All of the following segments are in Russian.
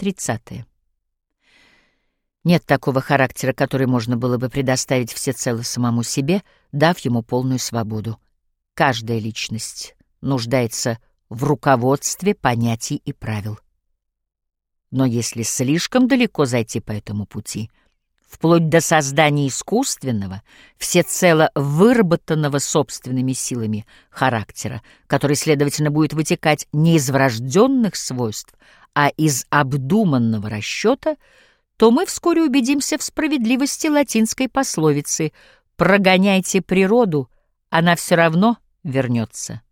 30. Нет такого характера, который можно было бы предоставить всецело самому себе, дав ему полную свободу. Каждая личность нуждается в руководстве понятий и правил. Но если слишком далеко зайти по этому пути, вплоть до создания искусственного, всецело выработанного собственными силами характера, который, следовательно, будет вытекать не из врожденных свойств, а из обдуманного расчета, то мы вскоре убедимся в справедливости латинской пословицы «прогоняйте природу, она все равно вернется».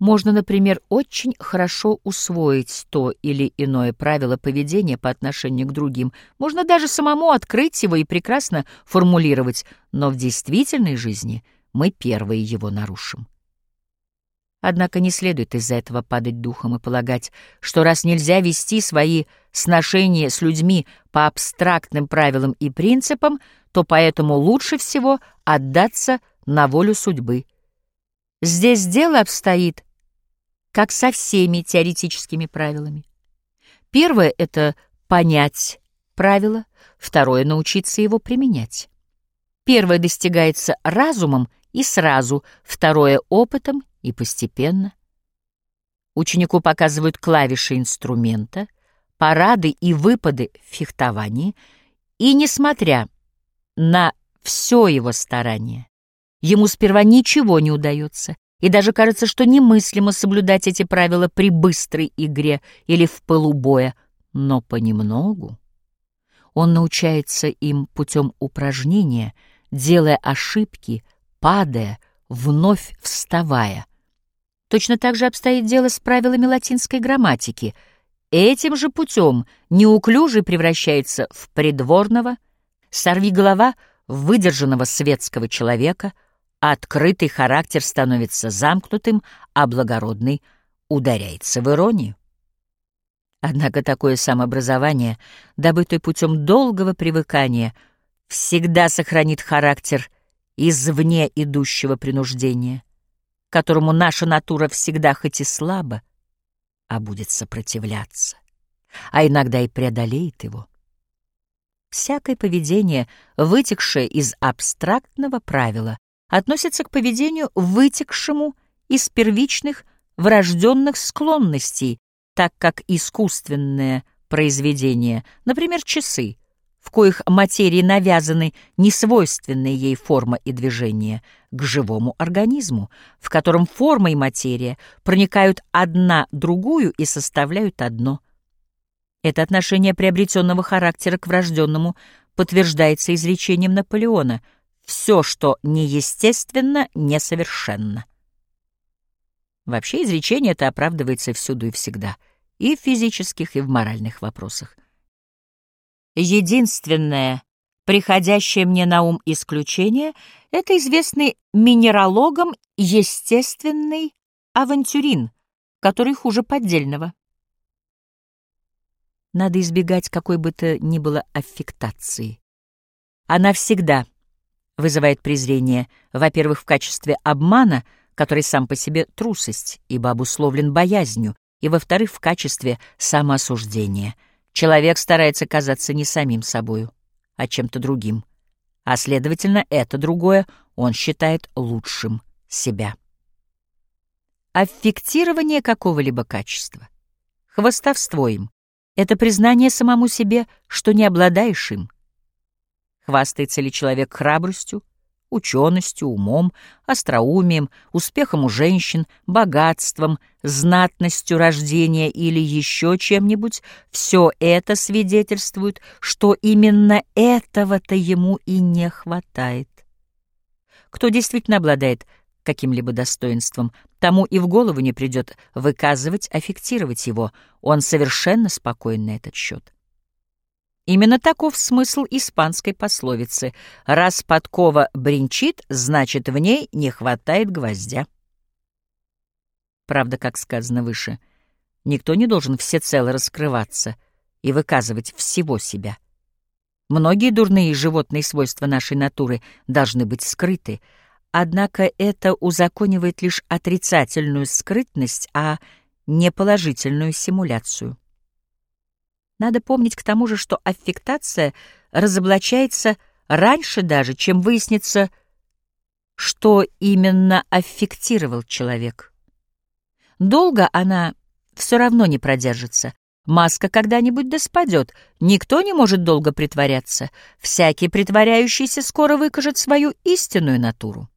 Можно, например, очень хорошо усвоить то или иное правило поведения по отношению к другим. Можно даже самому открыть его и прекрасно формулировать, но в действительной жизни мы первые его нарушим. Однако не следует из-за этого падать духом и полагать, что раз нельзя вести свои сношения с людьми по абстрактным правилам и принципам, то поэтому лучше всего отдаться на волю судьбы. Здесь дело обстоит как со всеми теоретическими правилами. Первое — это понять правило, второе — научиться его применять. Первое достигается разумом и сразу, второе — опытом и постепенно. Ученику показывают клавиши инструмента, парады и выпады в фехтовании, и, несмотря на все его старание, ему сперва ничего не удается, и даже кажется, что немыслимо соблюдать эти правила при быстрой игре или в пылу но понемногу он научается им путем упражнения, делая ошибки, падая, вновь вставая. Точно так же обстоит дело с правилами латинской грамматики. Этим же путем неуклюжий превращается в придворного, сорви голова выдержанного светского человека — Открытый характер становится замкнутым, а благородный ударяется в иронию. Однако такое самообразование, добытое путем долгого привыкания, всегда сохранит характер извне идущего принуждения, которому наша натура всегда хоть и слабо, а будет сопротивляться, а иногда и преодолеет его. Всякое поведение, вытекшее из абстрактного правила, относится к поведению, вытекшему из первичных врожденных склонностей, так как искусственное произведение, например, часы, в коих материи навязаны несвойственные ей форма и движение, к живому организму, в котором форма и материя проникают одна другую и составляют одно. Это отношение приобретенного характера к врожденному подтверждается изречением Наполеона — все, что неестественно, несовершенно. Вообще изречение это оправдывается всюду и всегда, и в физических, и в моральных вопросах. Единственное, приходящее мне на ум исключение, это известный минералогом естественный авантюрин, который хуже поддельного. Надо избегать какой бы то ни было аффектации. Она всегда — вызывает презрение, во-первых, в качестве обмана, который сам по себе трусость, ибо обусловлен боязнью, и, во-вторых, в качестве самоосуждения. Человек старается казаться не самим собою, а чем-то другим, а, следовательно, это другое он считает лучшим себя. Аффектирование какого-либо качества, хвостовство им — это признание самому себе, что не обладаешь им — Хвастается ли человек храбростью, ученостью, умом, остроумием, успехом у женщин, богатством, знатностью рождения или еще чем-нибудь, все это свидетельствует, что именно этого-то ему и не хватает. Кто действительно обладает каким-либо достоинством, тому и в голову не придет выказывать, аффектировать его, он совершенно спокоен на этот счет. Именно таков смысл испанской пословицы «Раз подкова бренчит, значит, в ней не хватает гвоздя». Правда, как сказано выше, никто не должен всецело раскрываться и выказывать всего себя. Многие дурные животные свойства нашей натуры должны быть скрыты, однако это узаконивает лишь отрицательную скрытность, а не положительную симуляцию. Надо помнить к тому же, что аффектация разоблачается раньше даже, чем выяснится, что именно аффектировал человек. Долго она все равно не продержится. Маска когда-нибудь да спадет. Никто не может долго притворяться. Всякий притворяющийся скоро выкажет свою истинную натуру.